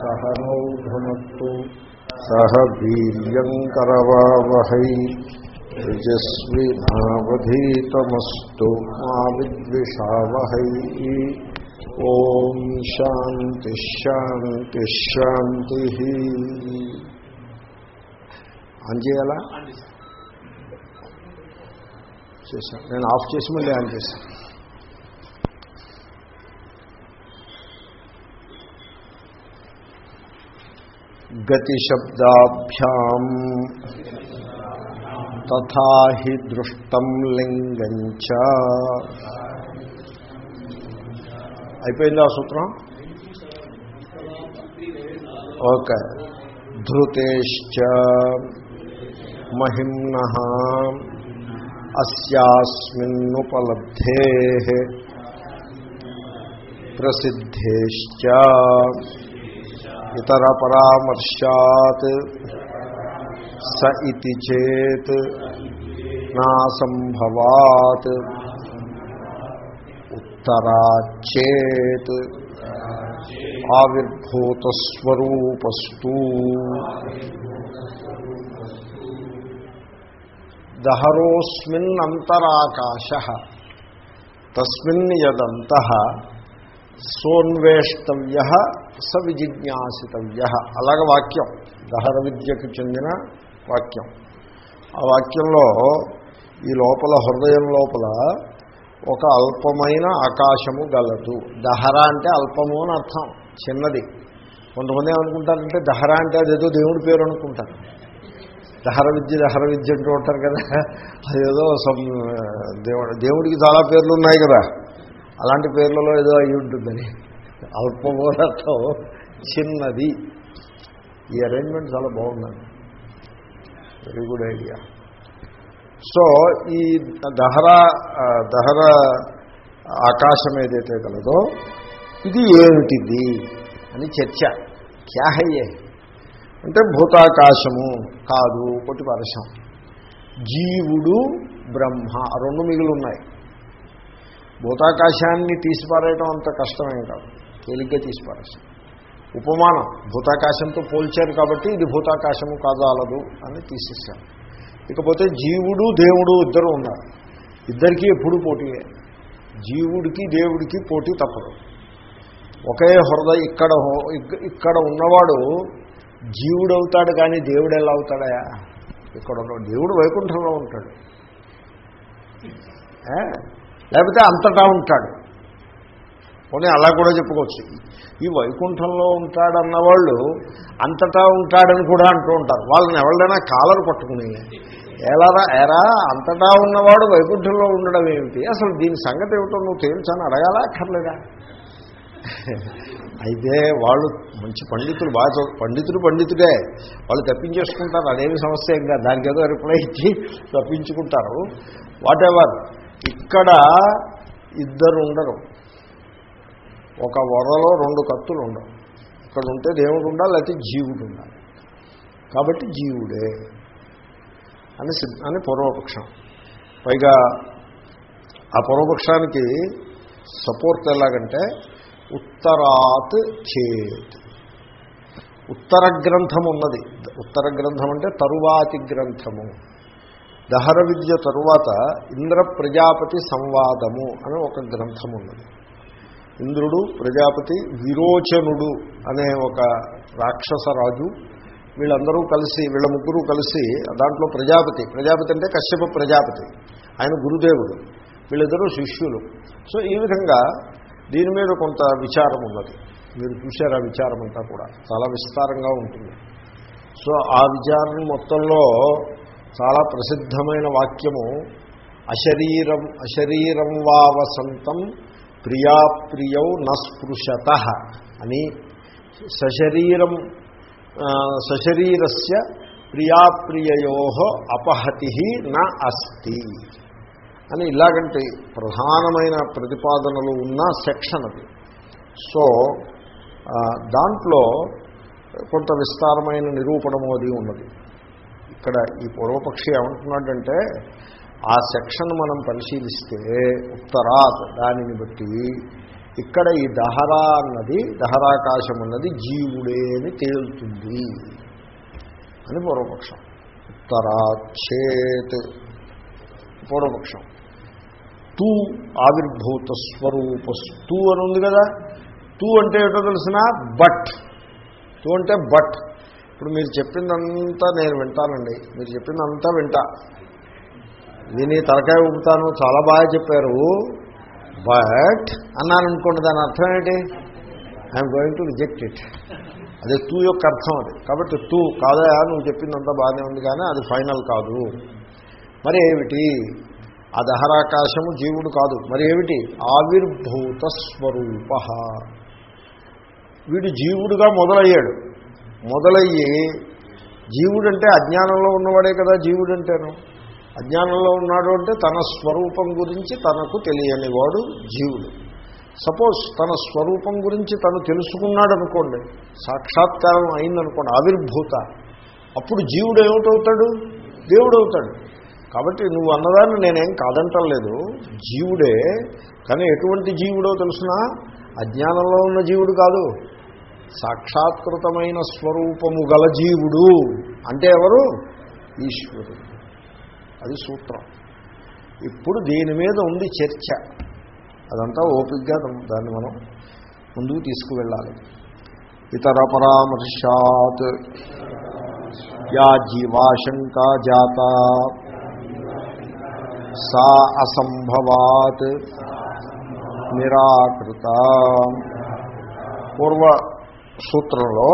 సహ నౌ భునత్తు సహ వీర్యంకరవావహై తేజస్వినావధీతమస్తు మా విద్విషావహై. ఓం శాంతి శాంతి శాంతి. ఆన్ చేయాలా? చేశాను నేను ఆఫ్ చేసి మళ్ళీ ఆన్ చేశాను గతిశబ్దాభ్యాం తథా హి దృష్టం లింగం చ అయిపోయింది ఆ సూత్రం ఓకే ధృతేశ్చ మహిమ్న అస్యాస్మిన్నుపలబ్ధే ప్రసిద్ధేశ్చ ఇతర పరామర్శాత్ స ఇది చేత్ నా సంభవాత్ ఉత్తరాచేత్ ఆవిర్భూతస్వరూపస్తు. దహరోస్మిన్నంతరాకాశ తస్మిన్ యదంత సోన్వేష్టవ్య స విజిజ్ఞాసితవ్య. అలాగ వాక్యం. దహర విద్యకు చెందిన వాక్యం. ఆ వాక్యంలో ఈ లోపల హృదయం లోపల ఒక అల్పమైన ఆకాశము గలదు. దహర అంటే అల్పము అని అర్థం. చిన్నది. కొంతమంది ఏమనుకుంటారంటే దహర అంటే అదేదో దేవుడి పేరు అనుకుంటారు. దహర విద్య దహర విద్య అంటూ ఉంటారు కదా. అదేదో దేవుడు దేవుడికి చాలా పేర్లు ఉన్నాయి కదా. అలాంటి పేర్లలో ఏదో అయి ఉంటుందని. అల్పబోధతో చిన్నది. ఈ అరేంజ్మెంట్ చాలా బాగుందండి. వెరీ గుడ్ ఐడియా సో ఈ దహరా దహరా ఆకాశం ఏదైతే కలదో ఇది ఏమిటిది అని చర్చ. క్యాహయ్యే అంటే భూతాకాశము కాదు కొట్టి పరశం జీవుడు బ్రహ్మ రెండు మిగులు ఉన్నాయి. భూతాకాశాన్ని తీసిపారేయటం అంత కష్టమేం కాదు. తేలిగ్గా తీసిపారేస్తాం. ఉపమానం భూతాకాశంతో పోల్చారు కాబట్టి ఇది భూతాకాశము కాదాలదు అని తీసేసాం ఇకపోతే జీవుడు దేవుడు ఇద్దరు ఉన్నారు. ఇద్దరికీ ఎప్పుడు పోటీయే. జీవుడికి దేవుడికి పోటీ తప్పదు. ఒకే హృదయ ఇక్కడ ఇక్కడ ఉన్నవాడు జీవుడు అవుతాడు కానీ దేవుడు ఎలా అవుతాడా? ఇక్కడ ఉన్న దేవుడు వైకుంఠంలో ఉంటాడు. లేకపోతే అంతటా ఉంటాడు. పోనీ అలా కూడా చెప్పుకోవచ్చు. ఈ వైకుంఠంలో ఉంటాడన్న వాళ్ళు అంతటా ఉంటాడని కూడా అంటూ ఉంటారు. వాళ్ళని ఎవరిదైనా కాలరు పట్టుకుని ఎలారా ఎరా అంతటా ఉన్నవాడు వైకుంఠంలో ఉండడం ఏమిటి? అసలు దీని సంగతి ఏమిటో నువ్వు తేల్చని అడగాలా అక్కర్లేదా? అయితే వాళ్ళు మంచి పండితులు బాగా పండితులు పండితుడే. వాళ్ళు తప్పించేసుకుంటారు. అదేమి సమస్య ఇంకా దానికి ఏదో రిప్లై ఇచ్చి తప్పించుకుంటారు. వాట్ ఎవర్ ఇక్కడ ఇద్దరు ఉండరు ఒక వరలో రెండు కత్తులు ఉండవు ఇక్కడ ఉంటే దేవుడు ఉండాలి లేకపోతే జీవుడు ఉండాలి కాబట్టి జీవుడే అని అని పూర్వపక్షం పైగా ఆ పూర్వపక్షానికి సపోర్ట్ ఎలాగంటే ఉత్తరాత్ చేత్. ఉత్తర గ్రంథం ఉన్నది ఉత్తర గ్రంథం అంటే తరువాతి గ్రంథము. దహర విద్య తరువాత ఇంద్ర ప్రజాపతి సంవాదము అని ఒక గ్రంథం ఉన్నది. ఇంద్రుడు ప్రజాపతి విరోచనుడు అనే ఒక రాక్షసరాజు వీళ్ళందరూ కలిసి వీళ్ళ ముగ్గురు కలిసి దాంట్లో ప్రజాపతి ప్రజాపతి అంటే కశ్యప ప్రజాపతి ఆయన గురుదేవుడు వీళ్ళిద్దరూ శిష్యులు. సో ఈ విధంగా దీని మీద కొంత విచారం ఉన్నది. మీరు చూశారు ఆ విచారం అంతా కూడా? చాలా విస్తారంగా ఉంటుంది. సో ఆ విచారం మొత్తంలో చాలా ప్రసిద్ధమైన వాక్యము అశరీరం అశరీరం వా వసంతం ప్రియాప్రియౌ నస్పృశత అని సశరీరం సశరీరస్య ప్రియాప్రియయో అపహతి నా అస్తి అని ఇలాగంటే ప్రధానమైన ప్రతిపాదనలు ఉన్న సెక్షన్ అది. సో దాంట్లో కొంత విస్తారమైన నిరూపణము అది ఉన్నది. ఇక్కడ ఈ పూర్వపక్షి ఏమంటున్నాడంటే ఆ సెక్షన్ మనం పరిశీలిస్తే ఉత్తరాత్ దానిని బట్టి ఇక్కడ ఈ దహరా అన్నది దహరాకాశం అన్నది జీవుడే అని తేలుతుంది అని పూర్వపక్షం. ఉత్తరాచేత్ పూర్వపక్షం. తూ ఆవిర్భూత స్వరూపస్తు అని ఉంది కదా. తూ అంటే ఏటో తెలిసిన బట్. తూ అంటే బట్. ఇప్పుడు మీరు చెప్పిందంతా నేను వింటానండి. మీరు చెప్పిందంతా వింటా. విని తలకాయ ఊపుతాను చాలా బాగా చెప్పారు. బట్ అన్నాను అనుకోండి దాని అర్థం ఏంటి? I'm going to reject it అదే తూ యొక్క అర్థం అది. కాబట్టి తూ కాదా నువ్వు చెప్పిందంతా బాగానే ఉంది కానీ అది ఫైనల్ కాదు. మరి ఏమిటి? ఆ దహరాకాశము జీవుడు కాదు. మరి ఏమిటి? ఆవిర్భూత స్వరూప. వీడు జీవుడుగా మొదలయ్యాడు. మొదలయ్యి జీవుడంటే అజ్ఞానంలో ఉన్నవాడే కదా జీవుడంటేను. అజ్ఞానంలో ఉన్నాడు అంటే తన స్వరూపం గురించి తనకు తెలియని వాడు జీవుడు. సపోజ్ తన స్వరూపం గురించి తను తెలుసుకున్నాడు అనుకోండి సాక్షాత్కారం అయిందనుకోండి ఆవిర్భూత అప్పుడు జీవుడు ఏమిటవుతాడు? దేవుడు అవుతాడు కాబట్టి నువ్వు అన్నదాన్ని నేనేం కాదంటలేదు జీవుడే కానీ ఎటువంటి జీవుడో తెలుసునా? అజ్ఞానంలో ఉన్న జీవుడు కాదు. సాక్షాత్కృతమైన స్వరూపము గల జీవుడు అంటే ఎవరు? ఈశ్వరుడు. అది సూత్రం. ఇప్పుడు దీని మీద ఉంది చర్చ. అదంతా ఓపిక్గా దాన్ని మనం ముందుకు తీసుకువెళ్ళాలి. ఇతర పరామర్శాత్ యా జీవాశంకా జాత సా అసంభవాత్ నిరాకృత. పూర్వ సూత్రంలో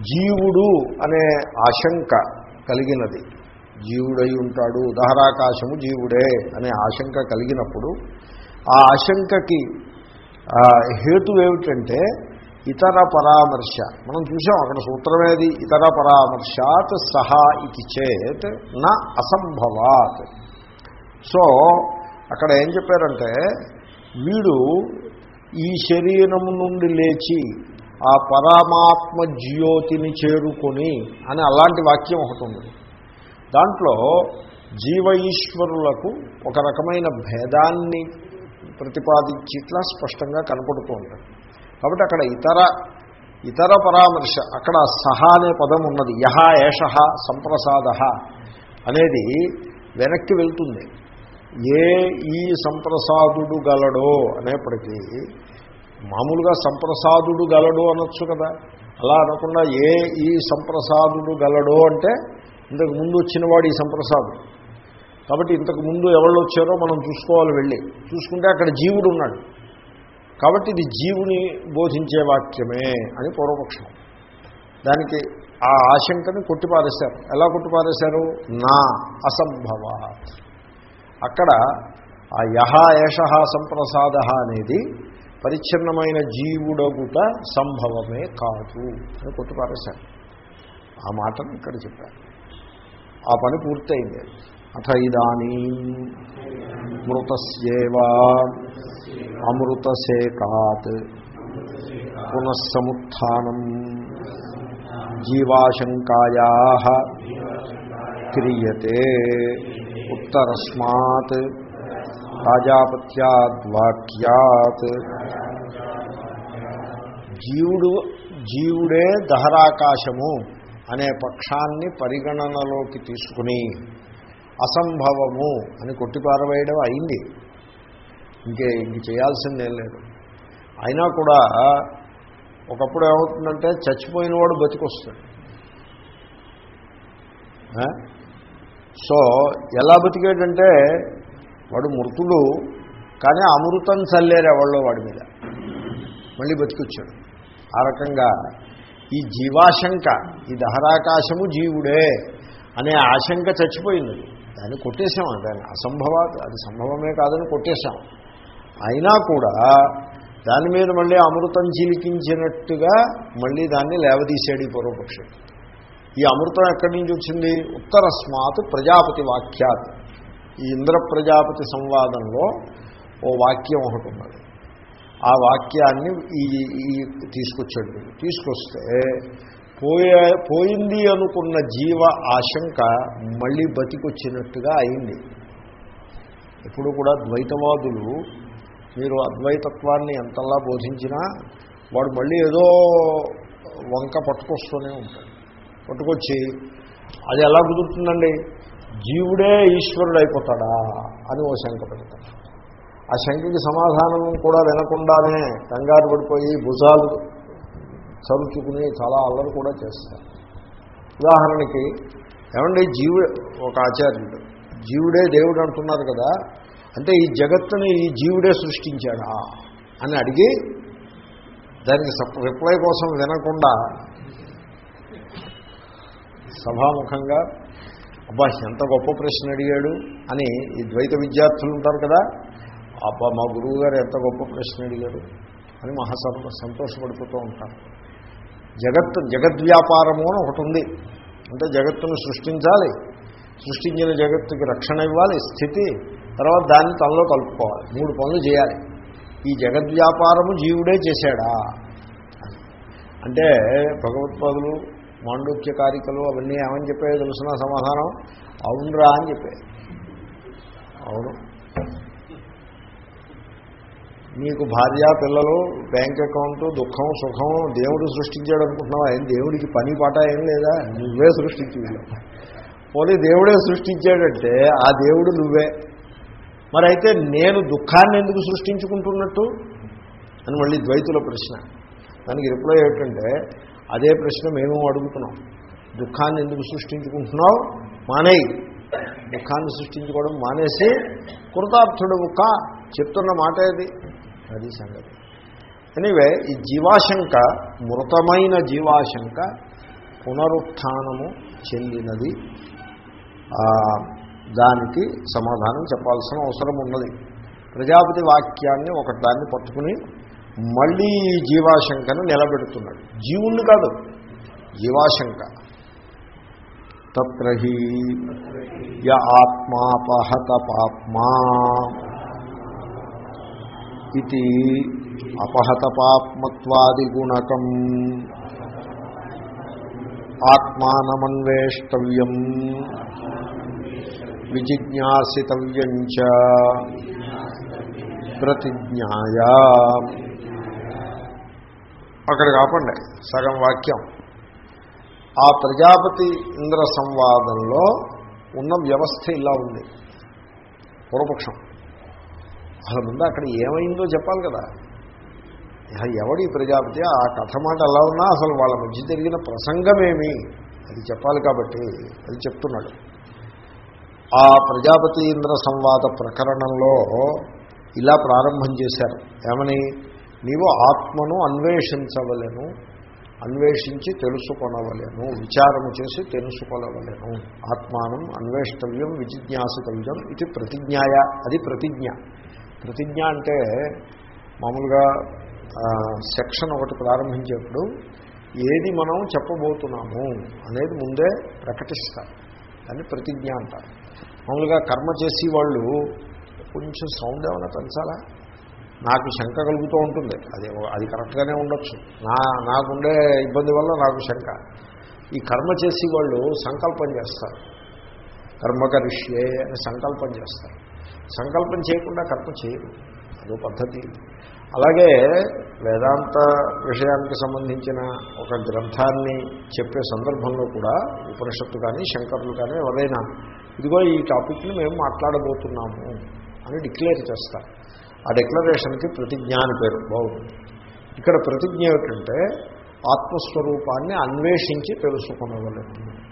జీవుడు అనే ఆశంక కలిగినది. జీవుడై ఉంటాడు. ఉదాహరాకాశము జీవుడే అనే ఆశంక కలిగినప్పుడు ఆ ఆశంకకి హేతు ఏమిటంటే ఇతర పరామర్శ. మనం చూసాం అక్కడ సూత్రమేది. ఇతర పరామర్శాత్ సహా ఇది చేత్ నా అసంభవాత్. సో అక్కడ ఏం చెప్పారంటే వీడు ఈ శరీరము నుండి లేచి ఆ పరమాత్మ జ్యోతిని చేరుకొని అని అలాంటి వాక్యం ఒకటి ఉంది. దాంట్లో జీవ ఈశ్వరులకు ఒక రకమైన భేదాన్ని ప్రతిపాదించి ఇట్లా స్పష్టంగా కనపడుతూ ఉంటుంది కాబట్టి అక్కడ ఇతర ఇతర పరామర్శ అక్కడ సహ అనే పదం ఉన్నది. యహ ఏష సంప్రసాద అనేది వెనక్కి వెళ్తుంది. ఏ ఈ సంప్రసాదుడు గలడో అనేప్పటికీ మామూలుగా సంప్రసాదుడు గలడు అనొచ్చు కదా. అలా అనకుండా ఏ ఈ సంప్రసాదుడు గలడు అంటే ఇంతకు ముందు వచ్చినవాడు ఈ సంప్రసాదుడు కాబట్టి ఇంతకు ముందు ఎవళ్ళు వచ్చారో మనం చూసుకోవాలి వెళ్ళి. చూసుకుంటే అక్కడ జీవుడు ఉన్నాడు. కాబట్టి ఇది జీవుని బోధించే వాక్యమే అని పూర్వపక్షం. దానికి ఆ ఆశంకని కొట్టిపారేశారు. ఎలా కొట్టిపారేశారు? నా అసంభవ అక్కడ ఆ యహ ఏష సంప్రసాద అనేది పరిచ్ఛిన్నమైన జీవుడగుట సంభవమే కాదు అని కొట్టిపారేశారు ఆ మాటను ఇక్కడ చెప్పారు. ఆ పని పూర్తయింది. అథ ఇదానీ మృతస్యేవా అమృతసేకాత్ పునఃసముత్నం జీవాశంకాయా క్రియతే ఉత్తరస్మాత్ రాజాపత్యాద్వాక్యాత్. జీవుడు జీవుడే దహరాకాశము అనే పక్షాన్ని పరిగణనలోకి తీసుకుని అసంభవము అని కొట్టిపారవేయడం అయింది. ఇంకే ఇంక చేయాల్సిందేం లేదు. అయినా కూడా ఒకప్పుడు ఏమవుతుందంటే చచ్చిపోయిన వాడు బతికొస్తాడు. సో ఎలా బతికేటంటే వాడు మృతుడు కానీ అమృతం చల్లేరు ఎవళ్ళో వాడి మీద. మళ్ళీ బతికొచ్చాడు. ఆ రకంగా ఈ జీవాశంక ఈ దహరాకాశము జీవుడే అనే ఆశంక చచ్చిపోయింది. దాన్ని కొట్టేశాం దాన్ని అసంభవాత్ అది సంభవమే కాదని కొట్టేశాం. అయినా కూడా దాని మీద మళ్ళీ అమృతం చిలికించినట్టుగా మళ్ళీ దాన్ని లేవదీశాడు ఈ పూర్వపక్షి. ఈ అమృతం ఎక్కడి నుంచి వచ్చింది? ఉత్తరస్మాత్ ప్రజాపతి వాక్యాత్. ఈ ఇంద్ర ప్రజాపతి సంవాదంలో ఓ వాక్యం ఒకటి ఉన్నది. ఆ వాక్యాన్ని ఈ ఈ తీసుకొచ్చాడు. తీసుకొస్తే పోయే పోయింది అనుకున్న జీవ ఆశంక మళ్ళీ బతికొచ్చినట్టుగా అయింది. ఎప్పుడు కూడా ద్వైతవాదులు మీరు అద్వైతత్వాన్ని ఎంతలా బోధించినా వాడు మళ్ళీ ఏదో వంక పట్టుకొస్తూనే ఉంటాడు. పట్టుకొచ్చి అది ఎలా కుదురుతుందండి? జీవుడే ఈశ్వరుడు అయిపోతాడా అని ఓ శంక పెడతాడు. ఆ శంకకి సమాధానం కూడా వినకుండానే కంగారు పడిపోయి భుజాలు చరుచుకుని చాలా అల్లరి కూడా చేస్తారు. ఉదాహరణకి ఏమండి జీవుడు ఒక ఆచార్యుడు జీవుడే దేవుడు అంటున్నారు కదా అంటే ఈ జగత్తుని ఈ జీవుడే సృష్టించాడా అని అడిగి దానికి రిప్లై కోసం వినకుండా సభాముఖంగా అబ్బా ఎంత గొప్ప ప్రశ్న అడిగాడు అని ఈ ద్వైత విద్యార్థులు ఉంటారు కదా అబ్బా మా గురువు గారు ఎంత గొప్ప ప్రశ్న అడిగాడు అని మహా సంతోషపడిపోతూ ఉంటారు. జగత్ జగద్వ్యాపారము అని ఒకటి ఉంది. అంటే జగత్తును సృష్టించాలి. సృష్టించిన జగత్తుకి రక్షణ ఇవ్వాలి స్థితి తర్వాత దాన్ని తనలో కలుపుకోవాలి. మూడు పనులు చేయాలి. ఈ జగద్వ్యాపారము జీవుడే చేశాడా? అంటే భగవత్పాదులు మాండూక్య కారికలు అవన్నీ ఏమని చెప్పాయో తెలుసిన సమాధానం? అవునరా అని చెప్పాయి అవును. నీకు భార్య పిల్లలు బ్యాంక్ అకౌంట్ దుఃఖం సుఖం దేవుడు సృష్టించాడు అనుకుంటున్నావా? ఏం దేవుడికి పని పాట ఏం లేదా? నువ్వే సృష్టించి పోనీ దేవుడే సృష్టించాడంటే ఆ దేవుడు నువ్వే. మరి అయితే నేను దుఃఖాన్ని ఎందుకు సృష్టించుకుంటున్నట్టు? అని మళ్ళీ ద్వైతుల ప్రశ్న. దానికి రిప్లై ఏమిటంటే అదే ప్రశ్న మేము అడుగుతున్నాం. దుఃఖాన్ని ఎందుకు సృష్టించుకుంటున్నావు? మానేయి. దుఃఖాన్ని సృష్టించుకోవడం మానేసి కృతార్థుడు కా చెప్తున్న మాట ఏది అది సంగతి. ఎనివే ఈ జీవాశంక మృతమైన జీవాశంక పునరుత్నము చెందినది. దానికి సమాధానం చెప్పాల్సిన అవసరం ఉన్నది. ప్రజాపతి వాక్యాన్ని ఒక దాన్ని పట్టుకుని మళ్ళీ ఈ జీవాశంకను నిలబెడుతున్నాడు. జీవుణ్ణి కాదు జీవాశంక. తత్రహి య ఆత్మాపహత పాప్మా ఇది అపహత పాప్మత్వాదిగుణకం. ఆత్మానమన్వేష్టవ్యం విజిజ్ఞాసితవ్యం చ ప్రతిజ్ఞాయా. అక్కడ కాపండి సగం వాక్యం. ఆ ప్రజాపతి ఇంద్ర సంవాదంలో ఉన్న వ్యవస్థ ఇలా ఉంది. పూర్వపక్షం. అసలు ముందు అక్కడ ఏమైందో చెప్పాలి కదా. ఎవడి ప్రజాపతి? ఆ కథ మాట ఎలా ఉన్నా అసలు వాళ్ళ మధ్య జరిగిన ప్రసంగమేమి? అది చెప్పాలి కాబట్టి అది చెప్తున్నాడు. ఆ ప్రజాపతి ఇంద్ర సంవాద ప్రకరణంలో ఇలా ప్రారంభం చేశారు. ఏమని? నీవు ఆత్మను అన్వేషించవలను అన్వేషించి తెలుసుకొనవలను విచారము చేసి తెలుసుకొనవలను. ఆత్మానం అన్వేష్టవ్యం విజిజ్ఞాసితవ్యం ఇది ప్రతిజ్ఞాయ అది ప్రతిజ్ఞ. ప్రతిజ్ఞ అంటే మామూలుగా సెక్షన్ ఒకటి ప్రారంభించేప్పుడు ఏది మనం చెప్పబోతున్నాము అనేది ముందే ప్రకటిస్తారు. దాన్ని ప్రతిజ్ఞ అంటారు. మామూలుగా కర్మ చేసి వాళ్ళు కొంచెం సౌండ్ ఏమైనా పెంచాలా? నాకు శంక కలుగుతూ ఉంటుంది. అది అది కరెక్ట్గానే ఉండొచ్చు. నా నాకుండే ఇబ్బంది వల్ల నాకు శంక. ఈ కర్మ చేసి వాళ్ళు సంకల్పం చేస్తారు. కర్మకరిష్యే అని సంకల్పం చేస్తారు. సంకల్పం చేయకుండా కర్మ చేయరు. అదో పద్ధతి. అలాగే వేదాంత విషయానికి సంబంధించిన ఒక గ్రంథాన్ని చెప్పే సందర్భంలో కూడా ఉపనిషత్తు కానీ శంకరులు కానీ ఎవరైనా ఇదిగో ఈ టాపిక్ని మేము మాట్లాడబోతున్నాము అని డిక్లేర్ చేస్తారు. ఆ డిక్లరేషన్కి ప్రతిజ్ఞ అని పేరు. బాగుంది. ఇక్కడ ప్రతిజ్ఞ ఏమిటంటే ఆత్మస్వరూపాన్ని అన్వేషించి తెలుసుకునవలేదు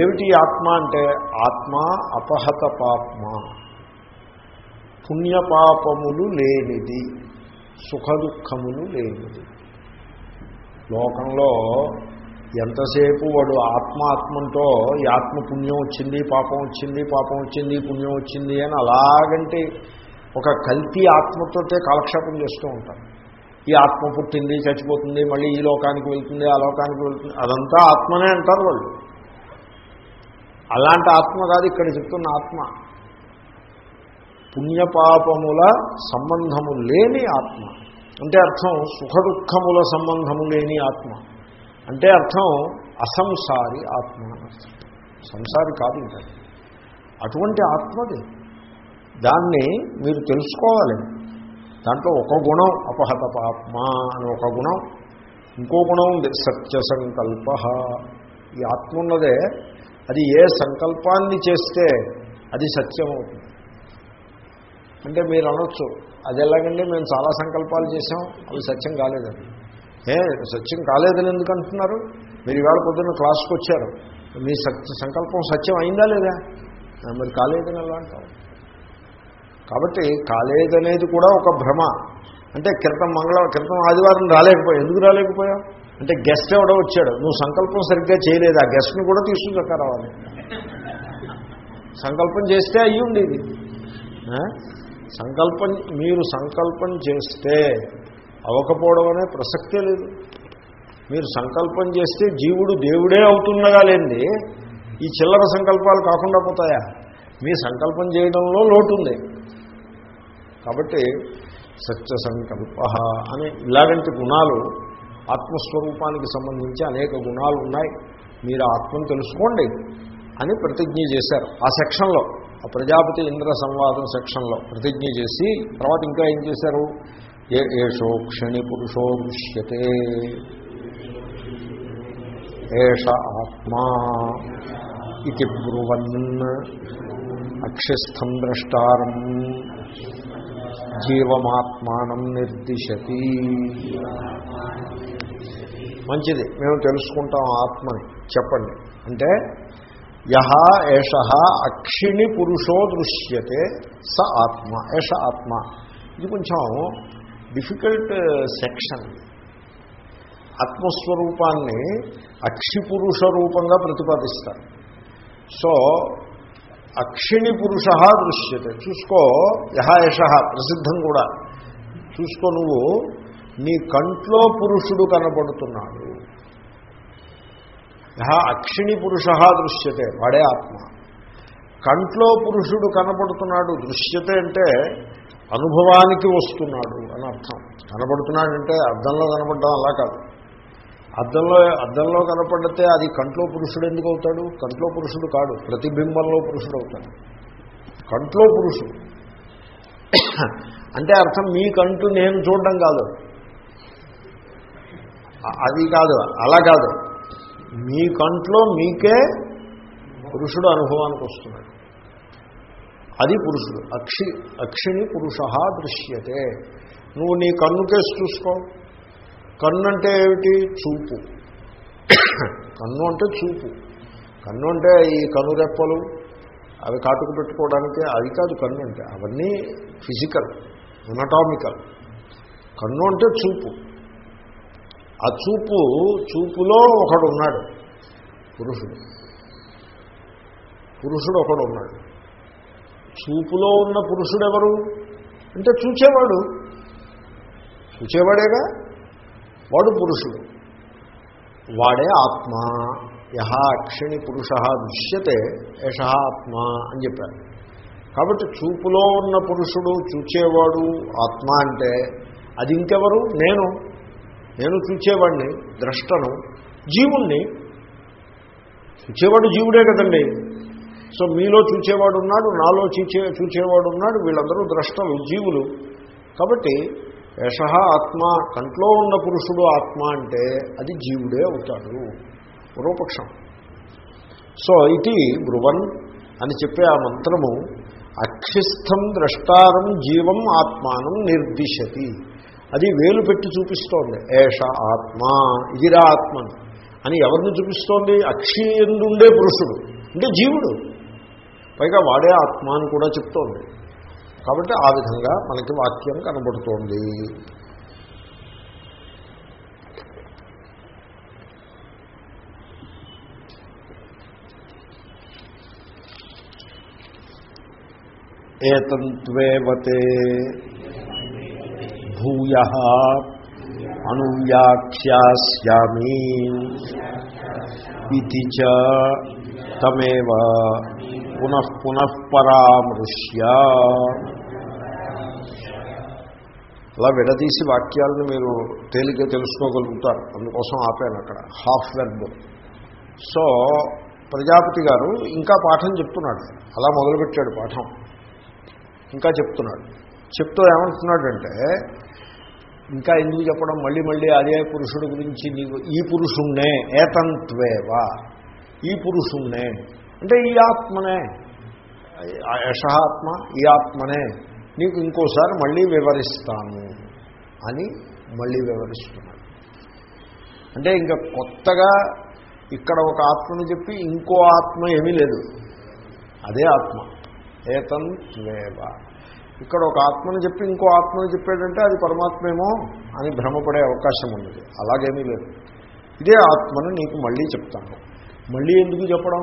ఏమిటి ఆత్మ అంటే ఆత్మ అపహత పాప్మ. పుణ్యపాపములు లేనిది సుఖదుఖములు లేనిది. లోకంలో ఎంతసేపు వాడు ఆత్మ ఆత్మంతో ఈ ఆత్మ పుణ్యం వచ్చింది పాపం వచ్చింది పాపం వచ్చింది పుణ్యం వచ్చింది అని అలాగంటే ఒక కల్తీ ఆత్మతోటే కాలక్షేపం చేస్తూ ఉంటారు ఈ ఆత్మ పుట్టింది చచ్చిపోతుంది మళ్ళీ ఈ లోకానికి వెళ్తుంది ఆ లోకానికి వెళ్తుంది అదంతా ఆత్మనే అంటారు వాళ్ళు. అలాంటి ఆత్మ కాదు ఇక్కడ చెప్తున్న ఆత్మ. పుణ్యపాపముల సంబంధము లేని ఆత్మ. అంటే అర్థం సుఖదుఖముల సంబంధము లేని ఆత్మ. అంటే అర్థం అసంసారి ఆత్మ. సంసారి కాదు ఇంకా. అటువంటి ఆత్మది. దాన్ని మీరు తెలుసుకోవాలి. దాంట్లో ఒక గుణం అపహత పాత్మ అని ఒక గుణం ఇంకో గుణం ఉంది సత్య సంకల్ప. ఈ ఆత్మ ఉన్నదే అది ఏ సంకల్పాన్ని చేస్తే అది సత్యం అవుతుంది అంటే మీరు అనొచ్చు అది ఎలాగండి మేము చాలా సంకల్పాలు చేసాం అవి సత్యం కాలేదండి. ఏ సత్యం కాలేదని ఎందుకు అంటున్నారు? మీరు ఇవాళ పొద్దున్న క్లాస్కి వచ్చారు మీ సత్య సంకల్పం సత్యం అయిందా లేదా? మరి కాలేదని ఎలా అంటారు? కాబట్టి కాలేదనేది కూడా ఒక భ్రమ. అంటే క్రితం మంగళవారం క్రితం ఆదివారం రాలేకపోయా ఎందుకు రాలేకపోయావు? అంటే గెస్ట్ ఎవడో వచ్చాడు. నువ్వు సంకల్పం సరిగ్గా చేయలేదు. ఆ గెస్ట్ని కూడా తీసుకుని రావాలి సంకల్పం చేస్తే అయ్యి ఉండేది. సంకల్పం మీరు సంకల్పం చేస్తే అవకపోవడం అనే ప్రసక్తే లేదు. మీరు సంకల్పం చేస్తే జీవుడు దేవుడే అవుతుండగా లేనిది ఈ చిల్లర సంకల్పాలు కాకుండా పోతాయా? మీ సంకల్పం చేయడంలో లోటు ఉంది. కాబట్టి సత్య సంకల్ప అని ఇలాగంటి గుణాలు ఆత్మస్వరూపానికి సంబంధించి అనేక గుణాలు ఉన్నాయి. మీరు ఆత్మను తెలుసుకోండి అని ప్రతిజ్ఞ చేశారు. ఆ సెక్షన్లో ఆ ప్రజాపతి ఇంద్ర సంవాదం సెక్షన్లో ప్రతిజ్ఞ చేసి తర్వాత ఇంకా ఏం చేశారు? ఏ ఏషో క్షణి పురుషో దృశ్యతే. ఏష ఆత్మా ఇది బ్రువన్ అక్షిస్థం ద్రష్టారం. జీవమాత్మానం నిర్దిశతి. మంచిది. మేము తెలుసుకుంటాం ఆత్మని. చెప్పండి. అంటే యహ ఏష అక్షిణి పురుషో దృశ్యతే స ఆత్మ. ఏష ఆత్మ. ఇది కొంచెం డిఫికల్ట్ సెక్షన్. ఆత్మస్వరూపాన్ని అక్షిపురుష రూపంగా ప్రతిపాదిస్తారు. సో అక్షిణి పురుష దృశ్యతే. చూసుకో యహ ప్రసిద్ధం కూడా. చూసుకో నువ్వు నీ కంట్లో పురుషుడు కనపడుతున్నాడు యహ అక్షిణి పురుష దృశ్యతే వాడే ఆత్మ. కంట్లో పురుషుడు కనపడుతున్నాడు దృశ్యతే అంటే అనుభవానికి వస్తున్నాడు అని అర్థం. కనపడుతున్నాడంటే అర్థంలో కనపడడం అలా కాదు. అద్దంలో అద్దంలో కనపడితే అది కంట్లో పురుషుడు ఎందుకు అవుతాడు? కంట్లో పురుషుడు కాడు. ప్రతిబింబంలో పురుషుడు అవుతాడు. కంట్లో పురుషుడు. అంటే అర్థం మీ కంటు నేను చూడడం కాదు. అది కాదు. అలా కాదు. మీ కంట్లో మీకే పురుషుడు అనుభవానికి వస్తున్నాడు. అది పురుషుడు. అక్షి అక్షిని పురుష దృశ్యతే. నువ్వు నీ కన్నుకేసి చూసుకో. కన్ను అంటే ఏమిటి? చూపు. కన్ను అంటే చూపు. కన్ను అంటే ఈ కనురెప్పలు అవి కాటుకు పెట్టుకోవడానికి అది కాదు కన్ను అంటే అవన్నీ ఫిజికల్ ఎనటామికల్ కన్ను అంటే చూపు. ఆ చూపు చూపులో ఒకడు ఉన్నాడు పురుషుడు. పురుషుడు ఒకడు ఉన్నాడు చూపులో ఉన్న పురుషుడు ఎవరు అంటే చూచేవాడు. చూచేవాడేగా? వాడు పురుషుడు. వాడే ఆత్మ. యహ అక్షిణి పురుష దృశ్యతే యష ఆత్మ అని చెప్పారు. కాబట్టి చూపులో ఉన్న పురుషుడు చూచేవాడు ఆత్మ అంటే అది ఇంకెవరు? నేను. నేను చూచేవాడిని ద్రష్టను జీవుణ్ణి. చూచేవాడు జీవుడే కదండి. సో మీలో చూచేవాడు ఉన్నాడు నాలో చూచే చూచేవాడు ఉన్నాడు వీళ్ళందరూ ద్రష్టలు జీవులు. కాబట్టి యశ ఆత్మ కంట్లో ఉన్న పురుషుడు ఆత్మ అంటే అది జీవుడే అవుతాడు. పూర్వపక్షం. సో ఇది బ్రువన్ అని చెప్పే ఆ మంత్రము అక్షిస్థం ద్రష్టారం జీవం ఆత్మానం నిర్దిశతి. అది వేలు పెట్టి చూపిస్తోంది. ఏష ఆత్మ ఇదిరా ఆత్మని. అని ఎవరిని చూపిస్తోంది? అక్షి ఎందుండే పురుషుడు. అంటే జీవుడు. పైగా వాడే ఆత్మ అని కూడా చెప్తోంది. కాబట్టి ఆ విధంగా మనకి వాక్యం కనబడుతోంది. ఏతంత్వేవతే భూయ అనువ్యాఖ్యాస్యామి ఇది చ తమేవ పునః పునః అలా విడదీసి వాక్యాలను మీరు తేలిక తెలుసుకోగలుగుతారు. అందుకోసం ఆపాను అక్కడ. హాఫ్ వెర్బ్ సో ప్రజాపతి గారు ఇంకా పాఠం చెప్తున్నాడు. అలా మొదలుపెట్టాడు పాఠం. ఇంకా చెప్తున్నాడు. చెప్తూ ఏమంటున్నాడంటే ఇంకా ఎందుకు చెప్పడం? మళ్ళీ మళ్ళీ అదే పురుషుడు గురించి నీకు ఈ పురుషుణ్ణే ఏతంత్వేవా? ఈ పురుషుణ్ణే. అంటే ఈ ఆత్మనే. యశ ఆత్మ ఈ ఆత్మనే. నీకు ఇంకోసారి మళ్ళీ వివరిస్తాను అని మళ్ళీ వివరిస్తున్నాడు. అంటే ఇంకా కొత్తగా ఇక్కడ ఒక ఆత్మని చెప్పి ఇంకో ఆత్మ ఏమీ లేదు. అదే ఆత్మ. ఏతంత్వేవ ఇక్కడ ఒక ఆత్మని చెప్పి ఇంకో ఆత్మని చెప్పాడంటే అది పరమాత్మేమో అని భ్రమపడే అవకాశం ఉన్నది. అలాగేమీ లేదు. ఇదే ఆత్మను నీకు మళ్ళీ చెప్తాను. మళ్ళీ ఎందుకు చెప్పడం?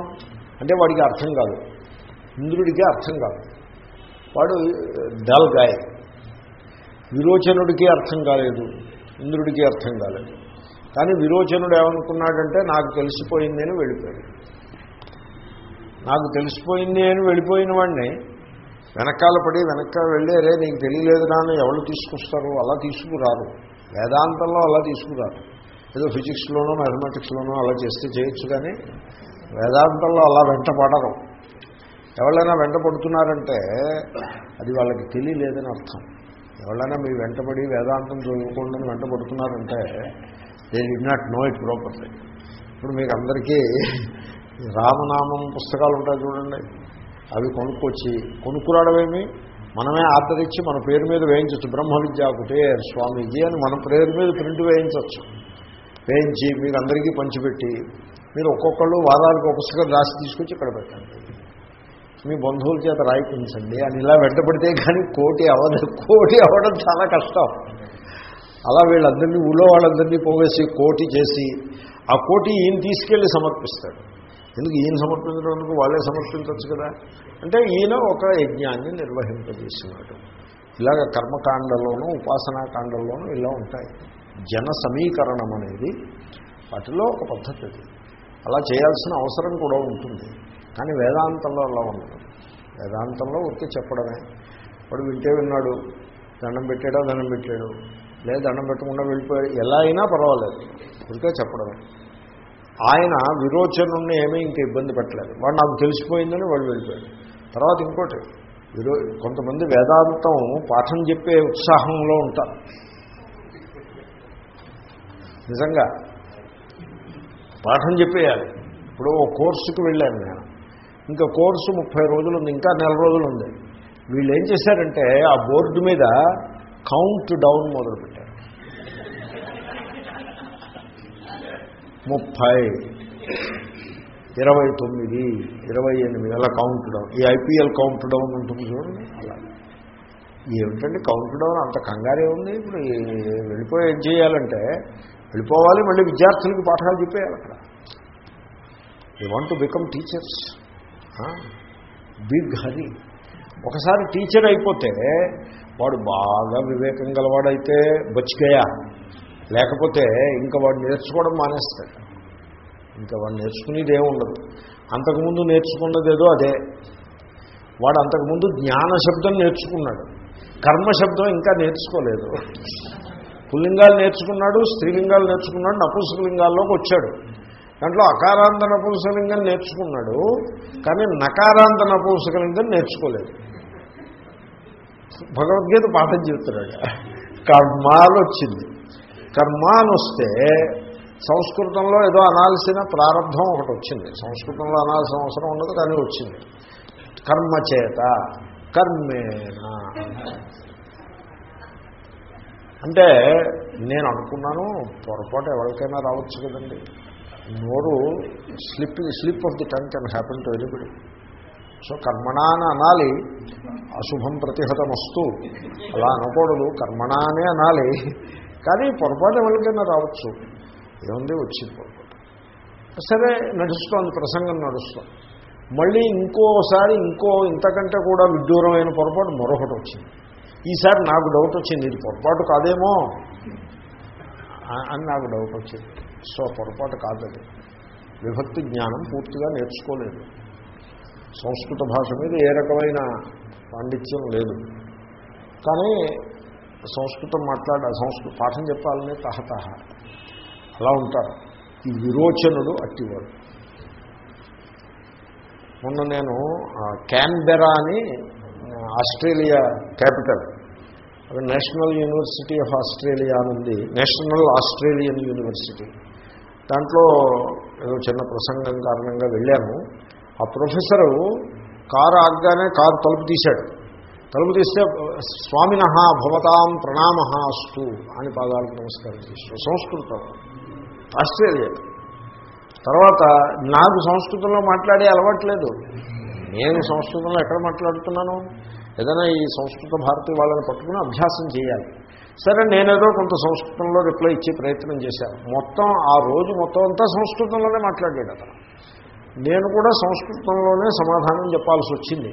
అంటే వాడికి అర్థం కాదు. ఇంద్రుడికి అర్థం కాదు. వాడు డల్ గాయ. విరోచనుడికి అర్థం కాలేదు ఇంద్రుడికి అర్థం కాలేదు. కానీ విరోచనుడు ఏమనుకున్నాడంటే నాకు తెలిసిపోయింది అని వెళ్ళిపోయాడు. నాకు తెలిసిపోయింది అని వెళ్ళిపోయిన వాడిని వెనకాల పడి వెనక వెళ్ళారే నీకు తెలియలేదురా అని ఎవరు తీసుకొస్తారు? అలా తీసుకురారు. వేదాంతంలో అలా తీసుకురారు. ఏదో ఫిజిక్స్లోనో మ్యాథమెటిక్స్లోనో అలా చేస్తే చేయొచ్చు కానీ వేదాంతంలో అలా వెంట పడరు. ఎవరైనా వెంట పడుతున్నారంటే అది వాళ్ళకి తెలియలేదని అర్థం. ఎవరైనా మీ వెంటబడి వేదాంతం చదువుకోండి అని వెంట పడుతున్నారంటే they did not know it properly. ఇప్పుడు మీకు అందరికీ రామనామం పుస్తకాలు ఉంటాయి చూడండి. అవి కొనుక్కొచ్చి కొనుక్కురావడమేమి మనమే ఆర్డర్ ఇచ్చి మన పేరు మీద వేయించవచ్చు బ్రహ్మ విద్యా కుటేర్ స్వామీజీ అని మన పేరు మీద ప్రింట్ వేయించవచ్చు వేయించి మీకు అందరికీ పంచిపెట్టి మీరు ఒక్కొక్కళ్ళు వారానికి ఒక పుస్తకం రాసి తీసుకొచ్చి ఇక్కడ పెట్టండి. మీ బంధువుల చేత రాయిపించండి అని ఇలా వెంటబడితే కానీ కోటి అవ్వదు కోటి అవ్వడం చాలా కష్టం. అలా వీళ్ళందరినీ ఊళ్ళో వాళ్ళందరినీ పోవేసి కోటి చేసి ఆ కోటి ఈయన తీసుకెళ్ళి సమర్పిస్తాడు. ఎందుకు ఈయన సమర్పించడానికి వాళ్ళే సమర్పించవచ్చు కదా? అంటే ఈయన ఒక యజ్ఞాన్ని నిర్వహింపజేసినాడు. ఇలాగ కర్మకాండలోనూ ఉపాసనాకాండల్లోనూ ఇలా ఉంటాయి. జన సమీకరణం అనేది వాటిలో ఒక పద్ధతి అలా చేయాల్సిన అవసరం కూడా ఉంటుంది. కానీ వేదాంతంలో అలా ఉండదు వేదాంతంలో ఉరికి చెప్పడమే. వాడు వింటే విన్నాడు దండం పెట్టాడా దండం పెట్టాడు. లేదు దండం పెట్టకుండా వెళ్ళిపోయాడు. ఎలా అయినా పర్వాలేదు ఉరికే చెప్పడమే. ఆయన విరోచనుణ్ణి ఏమీ ఇంక ఇబ్బంది పెట్టలేదు. వాడు నాకు తెలిసిపోయిందని వాడు వెళ్ళిపోయాడు. తర్వాత ఇంకోటి విరో కొంతమంది వేదాంతం పాఠం చెప్పే ఉత్సాహంలో ఉంటారు. నిజంగా పాఠం చెప్పేయాలి. ఇప్పుడు ఓ కోర్సుకి వెళ్ళాను నేను. ఇంకా కోర్సు ముప్పై రోజులు ఉంది ఇంకా నెల రోజులు ఉంది. వీళ్ళు ఏం చేశారంటే ఆ బోర్డు మీద కౌంట్ డౌన్ మొదలుపెట్టారు. ముప్పై ఇరవై తొమ్మిది ఇరవై ఎనిమిది అలా కౌంట్ డౌన్ ఈ ఐపీఎల్ కౌంట్ డౌన్ ఉంటుంది చూడండి అలా. ఏమిటండి కౌంట్ డౌన్ అంత కంగారే ఉంది. ఇప్పుడు వెళ్ళిపోయి ఏం చేయాలంటే వెళ్ళిపోవాలి మళ్ళీ విద్యార్థులకి పాఠాలు చెప్పేయాలి అక్కడ. They want to become teachers big hurry ఒకసారి టీచర్ అయిపోతే వాడు బాగా వివేకం గలవాడైతే బచ్చికయా లేకపోతే ఇంకా వాడు నేర్చుకోవడం మానేస్తాడు. ఇంకా వాడు నేర్చుకునేది ఏముండదు అంతకుముందు నేర్చుకున్నది ఏదో అదే. వాడు అంతకుముందు జ్ఞాన శబ్దం నేర్చుకున్నాడు. కర్మ శబ్దం ఇంకా నేర్చుకోలేదు. పుల్లింగాలు నేర్చుకున్నాడు స్త్రీలింగాలు నేర్చుకున్నాడు నపుంసకలింగాల్లోకి వచ్చాడు. దాంట్లో అకారాంత నపుంసకలింగం నేర్చుకున్నాడు కానీ నకారాంత నపుంసకలింగం నేర్చుకోలేదు. భగవద్గీత పాఠం చెప్తున్నాడు. కర్మాలు వచ్చింది కర్మాను వస్తే సంస్కృతంలో ఏదో అనాల్సిన ప్రారంభం ఒకటి వచ్చింది. సంస్కృతంలో అనాల్సిన అవసరం ఉండదు కానీ వచ్చింది. కర్మచేత కర్మేణ. అంటే నేను అనుకున్నాను పొరపాటు ఎవరికైనా రావచ్చు కదండి. నోరు slip slip of the tongue can happen to anybody. So కర్మణాన అనాలి అశుభం ప్రతిహతమస్తు. అలా అనకూడదు కర్మణానే అనాలి. కానీ పొరపాటు ఎవరికైనా రావచ్చు. ఏముంది? వచ్చింది పొరపాటు. సరే నడుస్తోంది ప్రసంగం నడుస్తాం మళ్ళీ ఇంకోసారి ఇంకో ఇంతకంటే కూడా విడ్డూరమైన పొరపాటు మరొకటి వచ్చింది. ఈసారి నాకు డౌట్ వచ్చింది ఇది పొరపాటు కాదేమో? అని నాకు డౌట్ వచ్చింది. సో పొరపాటు కాదది విభక్తి జ్ఞానం పూర్తిగా నేర్చుకోలేదు. సంస్కృత భాష మీద ఏ రకమైన పాండిత్యం లేదు. కానీ సంస్కృతం మాట్లాడ సంస్కృత పాఠం చెప్పాలనే తహతహ. అలా ఉంటారు. ఈ విరోచనుడు అట్టివాడు. మొన్న నేను క్యాన్బెరా అని Australia capital national university of Australia అని నేషనల్ ఆస్ట్రేలియన్ యూనివర్సిటీ. దాంట్లో ఏదో చిన్న ప్రసంగం కారణంగా వెళ్ళాను. ఆ ప్రొఫెసరు కారు ఆగ్గానే కారు తలుపు తీశాడు. తలుపు తీస్తే స్వామిన భవతాం ప్రణామ అస్తు అని పాదాలకు నమస్కారం చేశాడు. సంస్కృతం. ఆశ్చర్యం తర్వాత నాకు సంస్కృతంలో మాట్లాడే అలవాట్లేదు నేను సంస్కృతంలో ఎక్కడ మాట్లాడుతున్నాను? ఏదైనా ఈ సంస్కృత భారతి వాళ్ళని పట్టుకుని అభ్యాసం చేయాలి. సరే నేనేదో కొంత సంస్కృతంలో రిప్లై ఇచ్చే ప్రయత్నం చేశాను. మొత్తం ఆ రోజు మొత్తం అంతా సంస్కృతంలోనే మాట్లాడాడు అతను. నేను కూడా సంస్కృతంలోనే సమాధానం చెప్పాల్సి వచ్చింది.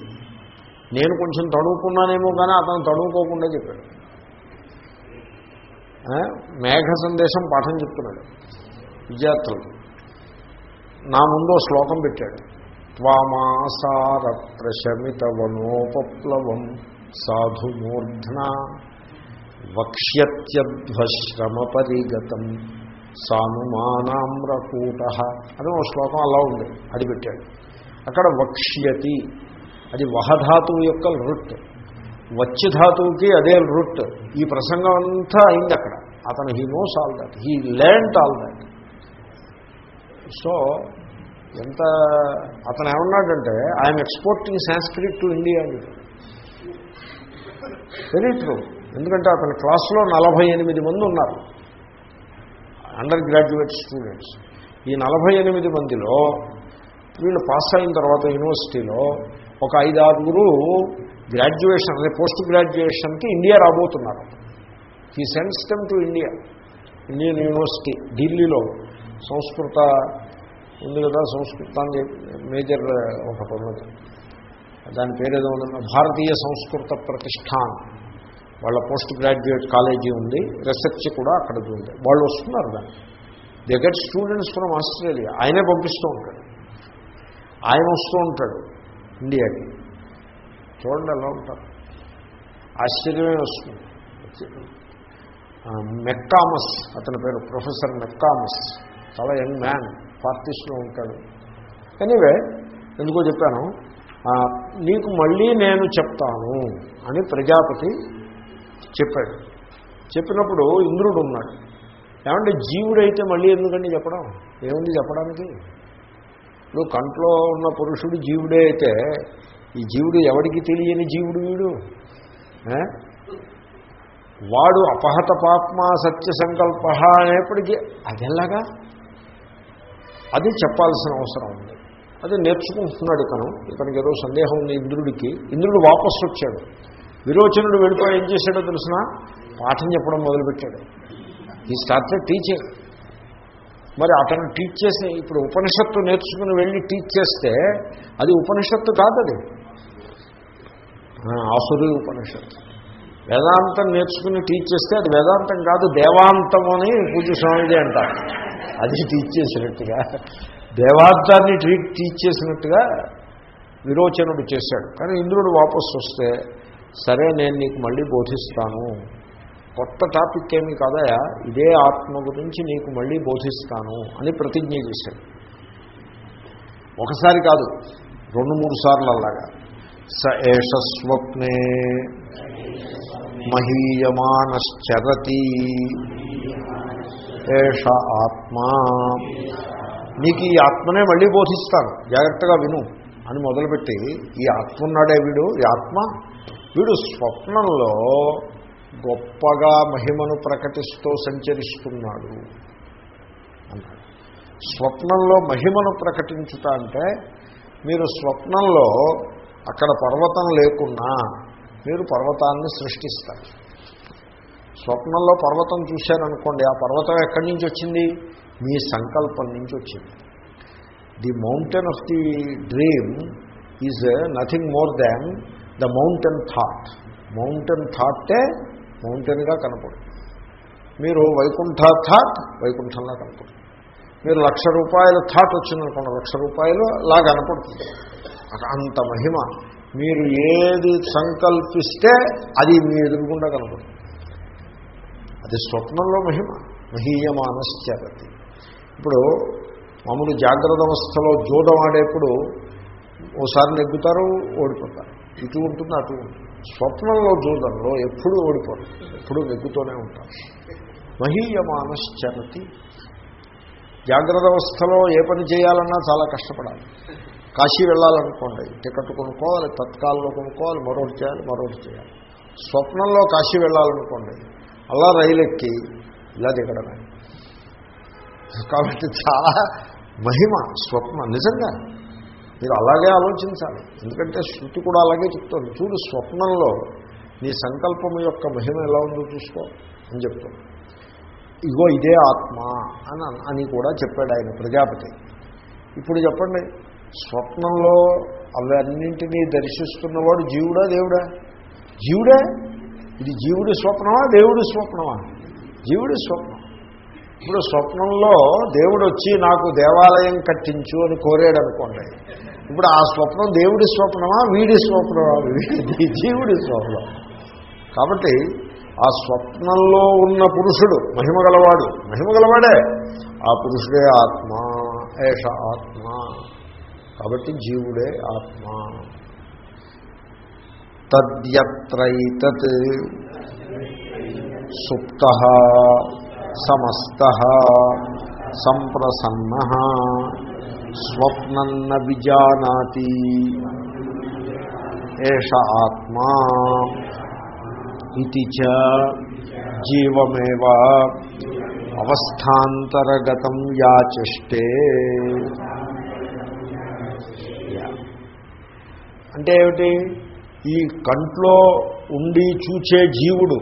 నేను కొంచెం తడువుకున్నానేమో కానీ అతను తడువుకోకుండా చెప్పాడు. మేఘ సందేశం పాఠం చెప్తున్నాడు. విద్యార్థులు నా ముందు శ్లోకం పెట్టాడు. త్వామాసార ప్రశమిత వనోపప్లవం సాధుమూర్ధన వక్ష్యత్యధ్వశ్రమ పరిగతం సానుమానామ్రకూట అని ఒక శ్లోకం అలా ఉంది అది పెట్టాడు అక్కడ వక్ష్యతి అది వహధాతువు యొక్క రుట్. వచ్చి ధాతువుకి అదే రుట్. ఈ ప్రసంగం అంతా అయింది అక్కడ. అతను he knows all that. He learnt all that. So ఎంత అతను ఏమన్నాడంటే I'm exporting Sanskrit to India అని. Very true. ఎందుకంటే అతని క్లాస్లో నలభై ఎనిమిది మంది ఉన్నారు. Undergraduate students. ఈ నలభై ఎనిమిది మందిలో వీళ్ళు పాస్ అయిన తర్వాత యూనివర్సిటీలో ఒక ఐదు ఆరుగురు గ్రాడ్యుయేషన్ అదే పోస్ట్ గ్రాడ్యుయేషన్కి ఇండియా రాబోతున్నారు. ఈ sends them to India Indian university ఢిల్లీలో. సంస్కృత ఉంది కదా సంస్కృతాన్ని మేజర్ ఒకటి ఉన్నది. దాని పేరేదో ఉంది భారతీయ సంస్కృత ప్రతిష్టాన్ వాళ్ళ పోస్ట్ గ్రాడ్యుయేట్ కాలేజీ ఉంది రీసెర్చ్ కూడా అక్కడ ఉంది. వాళ్ళు వస్తున్నారు దాన్ని they get students from Australia ఆయనే పంపిస్తూ ఉంటాడు. ఆయన వస్తూ ఉంటాడు ఇండియాకి. చూడండి ఎలా ఉంటారు. ఆశ్చర్యమే వస్తుంది. మెక్కామస్ అతని పేరు ప్రొఫెసర్ మెక్కామస్. చాలా యంగ్ మ్యాన్ పార్టీస్లో ఉంటాడు. ఎనీవే ఎందుకో చెప్పాను నీకు మళ్ళీ నేను చెప్తాను అని ప్రజాపతి చెప్పాడు. చెప్పినప్పుడు ఇంద్రుడు ఉన్నాడు. ఏమంటే జీవుడైతే మళ్ళీ ఎందుకండి చెప్పడం? ఏముంది చెప్పడానికి? నువ్వు కంట్లో ఉన్న పురుషుడు జీవుడే అయితే ఈ జీవుడు ఎవడికి తెలియని జీవుడు వీడు? వాడు అపహత పాప్మా సత్య సంకల్ప అనేప్పటికీ అదెలాగా అది చెప్పాల్సిన అవసరం ఉంది. అది నేర్చుకుంటున్నాడు ఇతను ఇతనికి ఏదో సందేహం ఉంది ఇంద్రుడికి. ఇంద్రుడు వాపసు వచ్చాడు విరోచనుడు వెళ్ళిపోయి ఏం చేశాడో తెలిసిన? పాఠం చెప్పడం మొదలుపెట్టాడు. ఈ స్టార్టెడ్ టీచింగ్ మరి అతను టీచ్ చేసి ఇప్పుడు ఉపనిషత్తు నేర్చుకుని వెళ్ళి టీచ్ చేస్తే అది ఉపనిషత్తు కాదు అది ఆసురి ఉపనిషత్తు. వేదాంతం నేర్చుకుని టీచ్ చేస్తే అది వేదాంతం కాదు దేవాంతం అని పూజ స్వామిజీ అంటారు. అది టీచ్ చేసినట్టుగా. దేవాంతాన్ని ట్రీట్ టీచ్ చేసినట్టుగా విరోచనుడు చేశాడు. కానీ ఇంద్రుడు వాపసు వస్తే సరే నేను నీకు మళ్ళీ బోధిస్తాను. కొత్త టాపిక్ ఏమి కాదయా? ఇదే ఆత్మ గురించి నీకు మళ్ళీ బోధిస్తాను అని ప్రతిజ్ఞ చేశాడు. ఒకసారి కాదు రెండు మూడు సార్లు అలాగా స ఏష స్వప్నే మహీయమానశ్చరతి. ఏష ఆత్మా. నీకు ఈ ఆత్మనే మళ్ళీ బోధిస్తాను. జాగ్రత్తగా విను అని మొదలుపెట్టి ఈ ఆత్మ ఉన్నాడే వీడు? ఈ ఆత్మ వీడు స్వప్నంలో గొప్పగా మహిమను ప్రకటిస్తూ సంచరిస్తున్నాడు అన్నాడు. స్వప్నంలో మహిమను ప్రకటించుట అంటే మీరు స్వప్నంలో అక్కడ పర్వతం లేకున్నా మీరు పర్వతాన్ని సృష్టిస్తారు. స్వప్నంలో పర్వతం చూశారనుకోండి ఆ పర్వతం ఎక్కడి నుంచి వచ్చింది? మీ సంకల్పం నుంచి వచ్చింది. The mountain of the dream is nothing more than the mountain thought. Mountain థాటే మౌంటైన్గా కనపడుతుంది. మీరు వైకుంఠ థాట్ వైకుంఠంలా కనపడుతుంది. మీరు లక్ష రూపాయల థాట్ వచ్చిందనుకోండి లక్ష రూపాయలు లా కనపడుతుంది. అంత మహిమ. మీరు ఏది సంకల్పిస్తే అది మీ ఎదురుగుండా కనపడుతుంది. అది స్వప్నంలో మహిమ. మహీయమానశ్చరతి ఇప్పుడు మామూలు జాగ్రత్త అవస్థలో జూదం ఆడేప్పుడు ఓసారి నెగ్గుతారు ఓడిపోతారు. ఇటు ఉంటుంది అటు ఉంటుంది. స్వప్నంలో జూదంలో ఎప్పుడూ ఓడిపోరు ఎప్పుడూ నెగ్గుతూనే ఉంటారు. మహీయమానశ్చరతి. జాగ్రత్త అవస్థలో ఏ పని చేయాలన్నా చాలా కష్టపడాలి. కాశీ వెళ్ళాలనుకోండి టికెట్ కొనుక్కోవాలి తత్కాల్లో కొనుక్కోవాలి మరొకటి చేయాలి మరొకటి చేయాలి. స్వప్నంలో కాశీ వెళ్ళాలనుకోండి అలా రైలు ఎక్కి ఇలా దిగడమే. కాబట్టి చాలా మహిమ స్వప్న నిజంగా మీరు అలాగే ఆలోచించాలి. ఎందుకంటే శృతి కూడా అలాగే చెప్తోంది. చూడు స్వప్నంలో నీ సంకల్పం యొక్క మహిమ ఎలా ఉందో చూసుకో అని చెప్తాను ఇగో ఇదే ఆత్మ అని అని కూడా చెప్పాడు ఆయన ప్రజాపతి. ఇప్పుడు చెప్పండి స్వప్నంలో అవన్నింటినీ దర్శిస్తున్నవాడు జీవుడా దేవుడా? జీవుడే? ఇది జీవుడి స్వప్నమా దేవుడి స్వప్నమా? జీవుడి స్వప్నం. ఇప్పుడు స్వప్నంలో దేవుడు వచ్చి నాకు దేవాలయం కట్టించు అని కోరాడు అనుకోండి ఇప్పుడు ఆ స్వప్నం దేవుడి స్వప్నమా వీడి స్వప్నమా? జీవుడి స్వప్నం. కాబట్టి ఆ స్వప్నంలో ఉన్న పురుషుడు మహిమగలవాడు మహిమగలవాడే ఆ పురుషుడే ఆత్మ ఏష ఆత్మ. కాబట్టి జీవుడే ఆత్మ. తద్యత్రైతత్ సుప్త సమస్త సంప్రసన్న స్వప్నన్న విజానాతి. ఏష ఆత్మా ఇది చ జీవమేవ అవస్థాంతరగతం యాచష్టే. అంటే ఏమిటి? ఈ కంట్లో ఉండి చూచే జీవుడు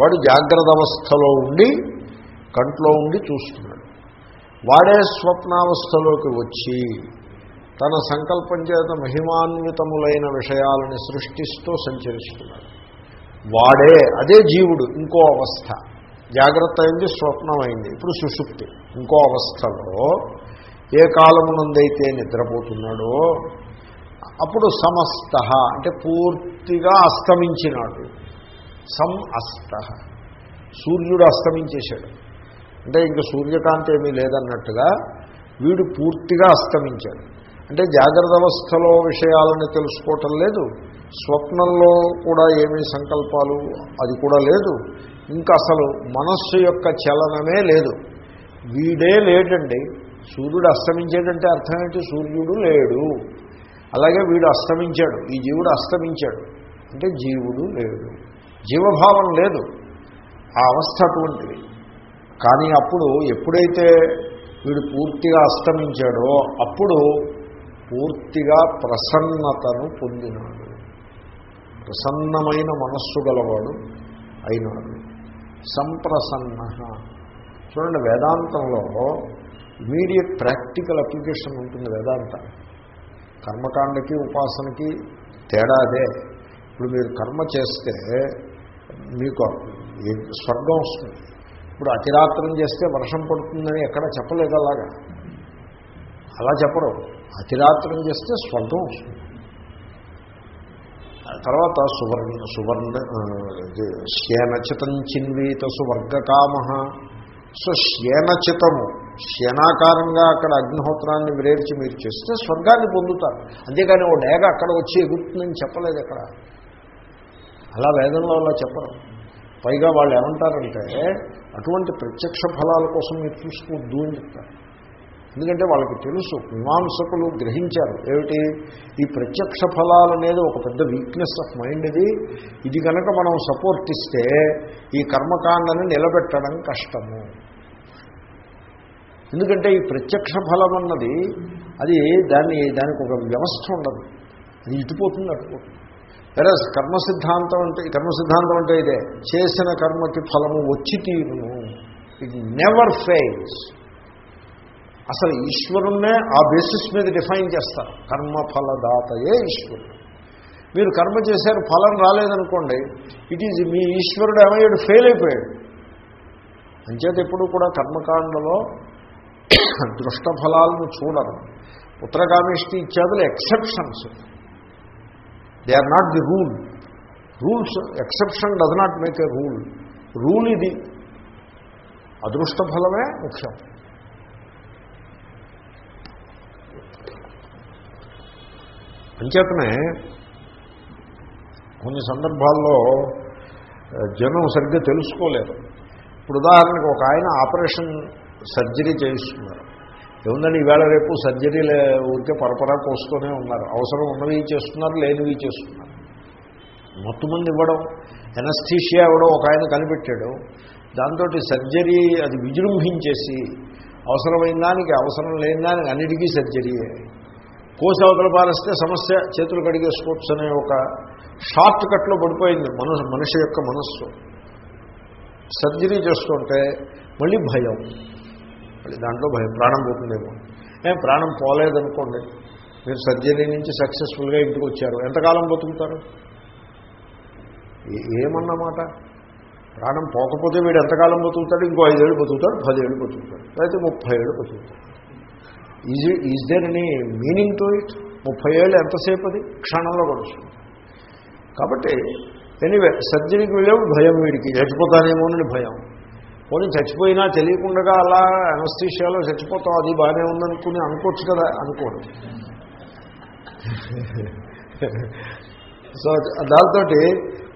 వాడు జాగ్రత్త అవస్థలో ఉండి కంట్లో ఉండి చూస్తున్నాడు. వాడే స్వప్నావస్థలోకి వచ్చి తన సంకల్పం చేత మహిమాన్వితములైన విషయాలని సృష్టిస్తూ సంచరిస్తున్నాడు. వాడే అదే జీవుడు ఇంకో అవస్థ. జాగ్రత్త అయింది స్వప్నమైంది ఇప్పుడు సుషుప్తి. ఇంకో అవస్థలో ఏ కాలమునందైతే నిద్రపోతున్నాడో అప్పుడు సమస్త అంటే పూర్తిగా అస్తమించినాడు. సం అస్త. సూర్యుడు అస్తమించేశాడు. అంటే ఇంకా సూర్యకాంతి ఏమీ లేదన్నట్టుగా వీడు పూర్తిగా అస్తమించాడు. అంటే జాగ్రత్త అవస్థలో విషయాలను తెలుసుకోవటం లేదు. స్వప్నంలో కూడా ఏమీ సంకల్పాలు అది కూడా లేదు. ఇంకా అసలు మనస్సు యొక్క చలనమే లేదు. వీడే లేడండి. సూర్యుడు అస్తమించాడంటే అర్థం ఏంటి? సూర్యుడు లేడు. అలాగే వీడు అస్తమించాడు. ఈ జీవుడు అస్తమించాడు. అంటే జీవుడు లేడు. జీవభావం లేదు. ఆ అవస్థ అటువంటిది. కానీ అప్పుడు ఎప్పుడైతే వీడు పూర్తిగా అస్తమించాడో అప్పుడు పూర్తిగా ప్రసన్నతను పొందినాడు. ప్రసన్నమైన మనస్సు గలవాడు అయినాడు. సంప్రసన్న. చూడండి వేదాంతంలో ఇమీడియట్ ప్రాక్టికల్ అప్లికేషన్ ఉంటుంది వేదాంత. కర్మకాండకి ఉపాసనకి తేడా అదే. ఇప్పుడు మీరు కర్మ చేస్తే మీకు స్వర్గం వస్తుంది. ఇప్పుడు అతిరాత్రం చేస్తే వర్షం పడుతుందని ఎక్కడ చెప్పలేదు అలాగా. అలా చెప్పరు. అతిరాత్రం చేస్తే స్వర్గం వస్తుంది. తర్వాత సువర్ణ సువర్ణ శ్యేనచితం చిన్వీత సువర్గకామ సో శ్యేనచితము శ్యేనాకారంగా అక్కడ అగ్నిహోత్రాన్ని విరేర్చి మీరు చేస్తే స్వర్గాన్ని పొందుతారు. అంతేకాని ఓ డేగ అక్కడ వచ్చి ఎగురుతుందని చెప్పలేదు అక్కడ అలా వేదంలో అలా చెప్పరు. పైగా వాళ్ళు ఏమంటారంటే అటువంటి ప్రత్యక్ష ఫలాల కోసం మీరు చూసుకోవద్దు అని చెప్తారు. ఎందుకంటే వాళ్ళకి తెలుసు మీమాంసకులు గ్రహించారు. ఏమిటి? ఈ ప్రత్యక్ష ఫలాలు అనేది ఒక పెద్ద వీక్నెస్ ఆఫ్ మైండ్ ఇది. ఇది కనుక మనం సపోర్ట్ ఇస్తే ఈ కర్మకాండని నిలబెట్టడం కష్టము. ఎందుకంటే ఈ ప్రత్యక్ష ఫలం అన్నది అది దాన్ని దానికి ఒక వ్యవస్థ ఉండదు. అది ఇటుపోతుంది అటుపోతుంది వెరస్ కర్మ సిద్ధాంతం అంటే కర్మ సిద్ధాంతం అంటే ఇదే చేసిన కర్మకి ఫలము వచ్చి తీరును ఇట్ నెవర్ ఫెయిల్స్ అసలు ఈశ్వరుణ్ణే ఆ బేసిస్ మీద డిఫైన్ చేస్తారు కర్మఫలదాతయే ఈశ్వరుడు మీరు కర్మ చేశారు ఫలం రాలేదనుకోండి ఇట్ ఈజ్ మీ ఈశ్వరుడు ఏమయ్యాడు ఫెయిల్ అయిపోయాడు అంచేత ఎప్పుడు కూడా కర్మకాండలో దృష్ట ఫలాలను చూడరు ఉత్తరకామిష్టి ఇత్యాదులు exceptions they are not the rule rules exception does not make a rule rule ఇది అదృష్ట ఫలమే ముఖ్యం అంచేతనే కొన్ని సందర్భాల్లో జనం సరిగ్గా తెలుసుకోలేరు ఇప్పుడు ఉదాహరణకు ఒక ఆయన ఆపరేషన్ సర్జరీ చేయిస్తున్నారు. ఏముందండి ఈవేళ రేపు సర్జరీలు ఊరికే పరపరా కోస్తూనే ఉన్నారు. అవసరం ఉన్నవి చేస్తున్నారు లేనివి చేస్తున్నారు. మొత్తం మంది ఇవ్వడం ఎనస్థీషియా ఇవ్వడం ఒక ఆయన కనిపెట్టాడు. దాంతో సర్జరీ అది విజృంభించేసి అవసరమైన దానికి అవసరం లేని దానికి అన్నిటికీ సర్జరీయే కోసి అవతల పాలిస్తే సమస్య చేతులు కడిగేసుకోవచ్చు అనే ఒక షార్ట్ కట్లో పడిపోయింది మనసు మనిషి యొక్క మనస్సు. సర్జరీ చేస్తుంటే మళ్ళీ భయం. మళ్ళీ దాంట్లో భయం ప్రాణం పోతుందేమో. ఏం ప్రాణం పోలేదనుకోండి మీరు సర్జరీ నుంచి సక్సెస్ఫుల్గా ఇంటికి వచ్చారు. ఎంతకాలం బతుకుతారు? ఏమన్నమాట? ప్రాణం పోకపోతే వీడు ఎంతకాలం బతుకుతాడు? ఇంకో ఐదేళ్ళు బతుకుతాడు పదేళ్ళు బతుకుతాడు లేకపోతే ముప్పై ఏళ్ళు బతుకుతాడు. Is is there any meaning to it? ముప్పై ఏళ్ళు ఎంతసేపు అది? క్షణంలో గడుస్తుంది. కాబట్టి ఎనీవే సర్జరీకి వెళ్ళాము భయం వీడికి చచ్చిపోతానేమో అని భయం. పోనీ చచ్చిపోయినా తెలియకుండా అలా అనస్థీషియాలో చచ్చిపోతాం అది బాగానే ఉందనుకుని అనుకోవచ్చు కదా అనుకోడు సో దాంతో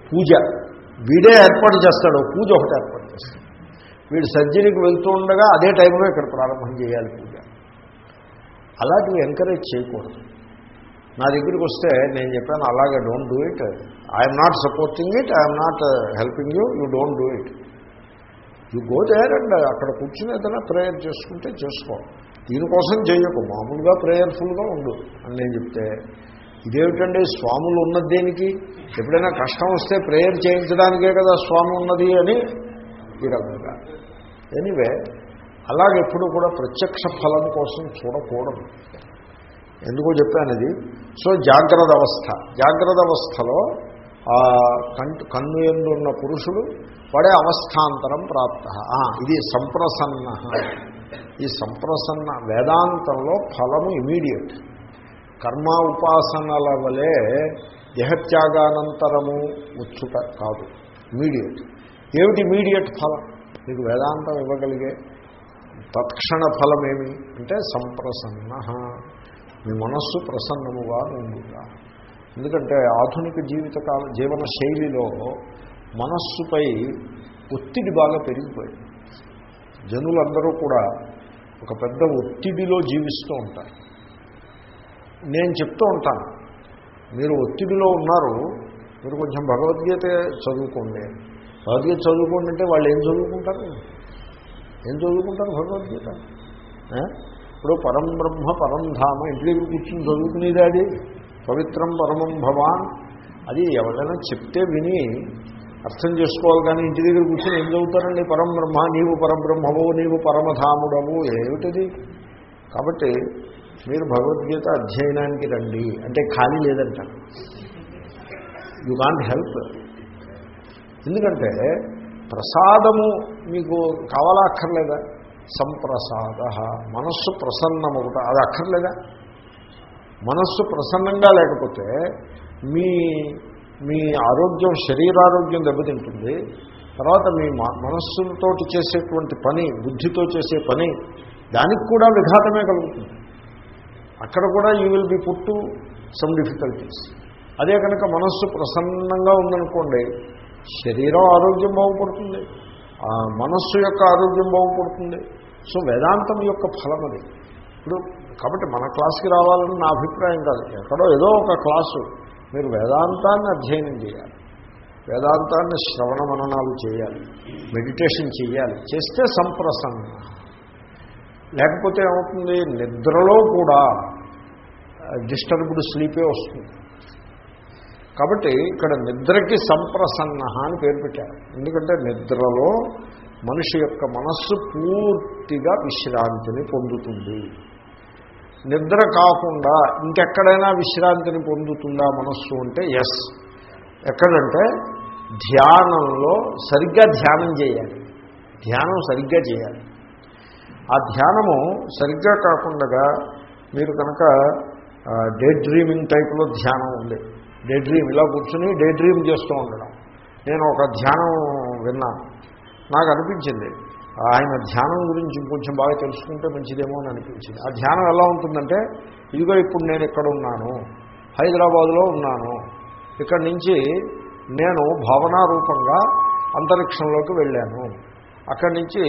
పూజ. వీడే ఏర్పాటు చేస్తాడు పూజ ఒకటి ఏర్పాటు చేస్తాడు. వీడు సర్జరీకి వెళ్తూ ఉండగా అదే టైంలో ఇక్కడ ప్రారంభం చేయాలి పూజ. అలాంటివి ఎంకరేజ్ చేయకూడదు. నా దగ్గరికి వస్తే నేను చెప్పాను అలాగే don't do it I'm not supporting it I'm not helping you you don't do it ఈ గో దేర్ అండ్ అక్కడ కూర్చుని ఏదైనా ప్రేయర్ చేసుకుంటే చేసుకో. దీనికోసం చేయకు. మామూలుగా ప్రేయర్ఫుల్గా ఉండు. అని నేను చెప్తే ఇదేమిటండి? స్వాములు ఉన్నది దేనికి? ఎప్పుడైనా కష్టం వస్తే ప్రేయర్ చేయించడానికే కదా స్వామి ఉన్నది అని ఈ రకంగా ఎనీవే అలాగెప్పుడు కూడా ప్రత్యక్ష ఫలం కోసం చూడకూడదు. ఎందుకో చెప్పాను ఇది సో జాగ్రత్త అవస్థ. జాగ్రత్త అవస్థలో కంటు కన్ను ఎందు ఉన్న పురుషుడు వాడే అవస్థాంతరం ప్రాప్త. ఇది సంప్రసన్న. ఈ సంప్రసన్న వేదాంతంలో ఫలము ఇమీడియట్. కర్మ ఉపాసనల వలె దేహత్యాగానంతరము ఉత్సుక కాదు. ఇమీడియట్. ఏమిటి ఇమీడియట్ ఫలం? మీకు వేదాంతం ఇవ్వగలిగే తత్క్షణ ఫలమేమి? అంటే సంప్రసన్న. మీ మనస్సు ప్రసన్నముగా ఉండుగా ఎందుకంటే ఆధునిక జీవితకాల జీవన శైలిలో మనస్సుపై ఒత్తిడి బాగా పెరిగిపోయింది. జనులందరూ కూడా ఒక పెద్ద ఒత్తిడిలో జీవిస్తూ ఉంటారు. నేను చెప్తూ ఉంటాను మీరు ఒత్తిడిలో ఉన్నారు మీరు కొంచెం భగవద్గీత చదువుకోండి. భగవద్గీత చదువుకోండి అంటే వాళ్ళు ఏం చదువుకుంటారు? ఏం చదువుకుంటారు భగవద్గీత? ఇప్పుడు పరం బ్రహ్మ పరం ధామ ఇంటి దగ్గర కూర్చుని చదువుకునేది అది. పవిత్రం పరమం భవాన్. అది ఎవరైనా చెప్తే విని అర్థం చేసుకోవాలి కానీ ఇంటి దగ్గర కూర్చొని ఏం చదువుతారండి? పరబ్రహ్మ నీవు పరబ్రహ్మవు నీవు పరమధాముడవు ఏమిటిది? కాబట్టి మీరు భగవద్గీత అధ్యయనానికి రండి. అంటే ఖాళీ లేదంట. యు కాంట్ హెల్ప్ ఎందుకంటే ప్రసాదము మీకు కావాలా అక్కర్లేదా? సంప్రసాద. మనస్సు ప్రసన్నమవుట అది అక్కర్లేదా? మనస్సు ప్రసన్నంగా లేకపోతే మీ మీ ఆరోగ్యం శరీరారోగ్యం దెబ్బతింటుంది. తర్వాత మీ మనస్సుతో చేసేటువంటి పని బుద్ధితో చేసే పని దానికి కూడా విఘాతమే కలుగుతుంది. అక్కడ కూడా you will be put some difficulties. అదే కనుక మనస్సు ప్రసన్నంగా ఉందనుకోండి శరీరం ఆరోగ్యం బాగుపడుతుంది. మనస్సు యొక్క ఆరోగ్యం బాగుపడుతుంది. సో వేదాంతం యొక్క ఫలం అది. ఇప్పుడు కాబట్టి మన క్లాస్కి రావాలని నా అభిప్రాయం కాదు. ఎక్కడో ఏదో ఒక క్లాసు మీరు వేదాంతాన్ని అధ్యయనం చేయాలి. వేదాంతాన్ని శ్రవణ మననాలు చేయాలి. మెడిటేషన్ చేయాలి. చేస్తే సంప్రసన్న. లేకపోతే ఏమవుతుంది? నిద్రలో కూడా డిస్టర్బ్డ్ స్లీపే వస్తుంది. కాబట్టి ఇక్కడ నిద్రకి సంప్రసన్న అని పేరు పెట్టారు. ఎందుకంటే నిద్రలో మనిషి యొక్క మనస్సు పూర్తిగా విశ్రాంతిని పొందుతుంది. నిద్ర కాకుండా ఇంకెక్కడైనా విశ్రాంతిని పొందుతుందా మనస్సు అంటే ఎస్ ఎక్కడంటే ధ్యానంలో సరిగ్గా ధ్యానం చేయాలి. ధ్యానం సరిగ్గా చేయాలి. ఆ ధ్యానము సరిగ్గా కాకుండా మీరు కనుక డే డ్రీమింగ్ టైప్లో ధ్యానం ఉంది. డే డ్రీమ్ ఇలా కూర్చుని డే డ్రీమ్ చేస్తూ ఉండడం. నేను ఒక ధ్యానం విన్నాను. నాకు అనిపించింది ఆయన ధ్యానం గురించి కొంచెం బాగా తెలుసుకుంటే మంచిదేమో అని అనిపించింది. ఆ ధ్యానం ఎలా ఉంటుందంటే ఇదిగో ఇప్పుడు నేను ఇక్కడ ఉన్నాను హైదరాబాదులో ఉన్నాను ఇక్కడి నుంచి నేను భావనారూపంగా అంతరిక్షంలోకి వెళ్ళాను అక్కడి నుంచి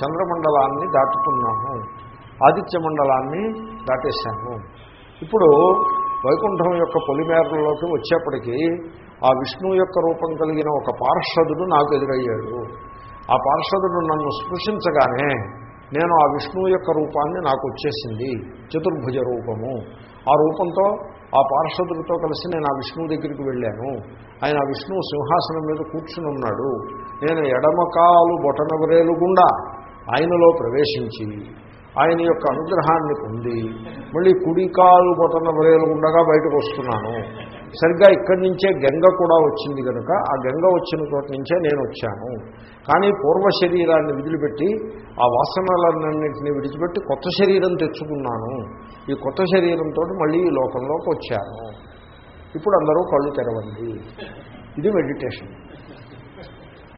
చంద్రమండలాన్ని దాటుతున్నాను ఆదిత్య మండలాన్ని దాటేశాను. ఇప్పుడు వైకుంఠం యొక్క పొలిమేరలోకి వచ్చేప్పటికీ ఆ విష్ణువు యొక్క రూపం కలిగిన ఒక పార్షదుడు నాకు ఎదురయ్యాడు. ఆ పార్షదుడు నన్ను స్పృశించగానే నేను ఆ విష్ణువు యొక్క రూపాన్ని నాకు వచ్చేసింది చతుర్భుజ రూపము. ఆ రూపంతో ఆ పార్షదుడితో కలిసి నేను ఆ విష్ణువు దగ్గరికి వెళ్ళాను. ఆయన ఆ విష్ణువు సింహాసనం మీద కూర్చుని ఉన్నాడు. నేను ఎడమకాలు బొటనవరేలు గుండా ఆయనలో ప్రవేశించి ఆయన యొక్క అనుగ్రహాన్ని పొంది మళ్ళీ కుడికాలు బొటన వ్రేలు ఉండగా బయటకు వస్తున్నాను. సరిగ్గా ఇక్కడి నుంచే గంగ కూడా వచ్చింది కనుక ఆ గంగ వచ్చిన చోట నుంచే నేను వచ్చాను. కానీ పూర్వ శరీరాన్ని విదిలిపెట్టి ఆ వాసనలన్నింటినీ విడిచిపెట్టి కొత్త శరీరం తెచ్చుకున్నాను. ఈ కొత్త శరీరంతో మళ్ళీ ఈ లోకంలోకి వచ్చాను. ఇప్పుడు అందరూ కళ్ళు తెరవండి. ఇది మెడిటేషన్.